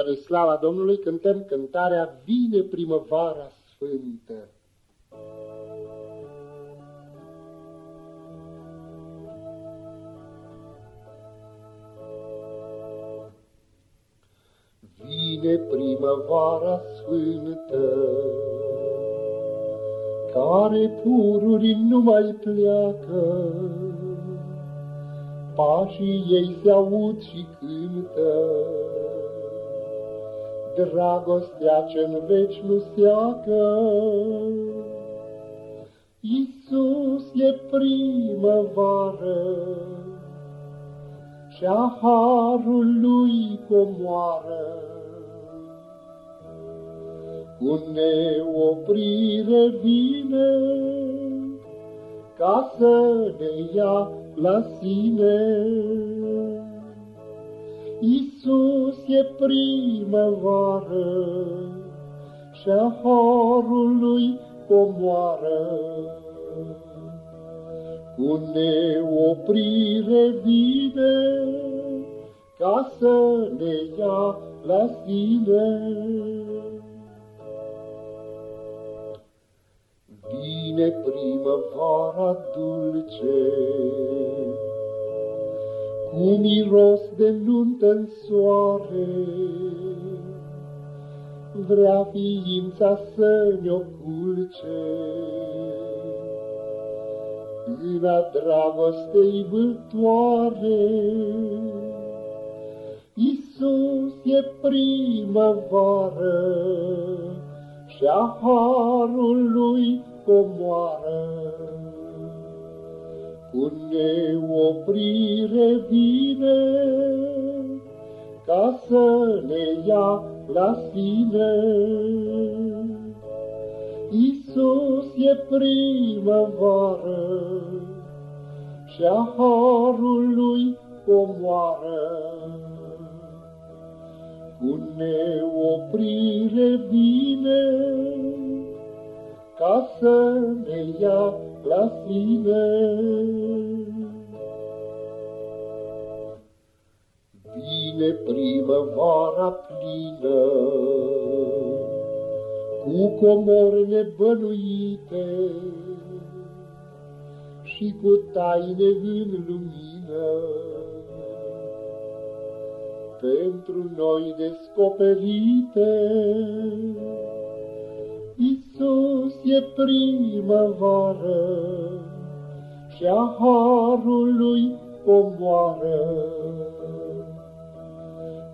Spre slava Domnului cântăm cântarea Vine primăvara sfântă. Vine primăvara sfântă, care pururi nu mai pleacă, pașii ei se aud și cântă. Dragostea ce-n veci nu seacă, Iisus e primăvară, Și-a harul lui comoară. Cu neoprire vine, Ca să ne ia la sine. Iisus e primăvară și-a harului comoară. Cu neoprire vine ca să ne ia la sine. Vine primăvara dulce, cu miros de nuntă în soare. Vrea ființa să ne oculce, în a dragostei vâltoare. Iisus e primăvară și a harului comoară cu neoprire vine, ca să ne ia la sine. Iisus e primăvară și a harului comoară. Cu neoprire vine, ca să ne ia la sine. Vine primăvara plină, cu comori nebănuite și cu taine în lumină. Pentru noi descoperite, Iisus e primăvară și a harului comoară.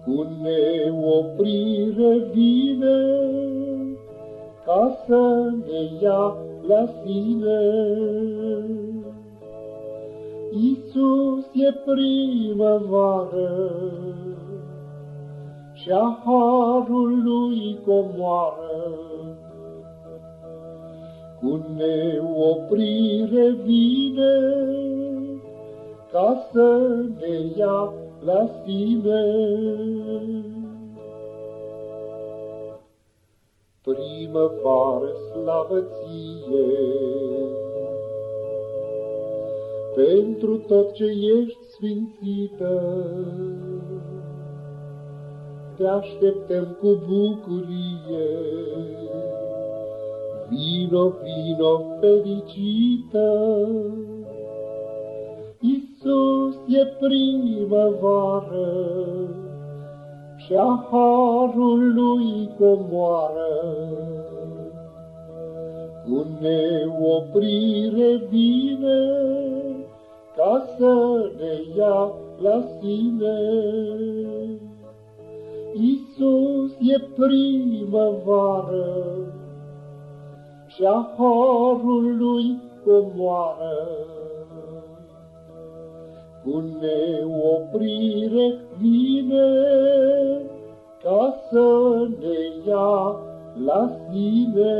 Cu neoprire vine ca să ne ia la sine. Iisus e primăvară și a harului comoară cu neoprire vine, ca să ne ia la sine. Primăvară slavă ție, pentru tot ce ești sfințită, te așteptăm cu bucurie. Vino, vino fericită, Iisus e primăvară și a harului comoară. Cu neoprire vine ca să ne ia la sine. Iisus e primăvară și a harului comoară. Cu neoprire vine ca să ne ia la sine.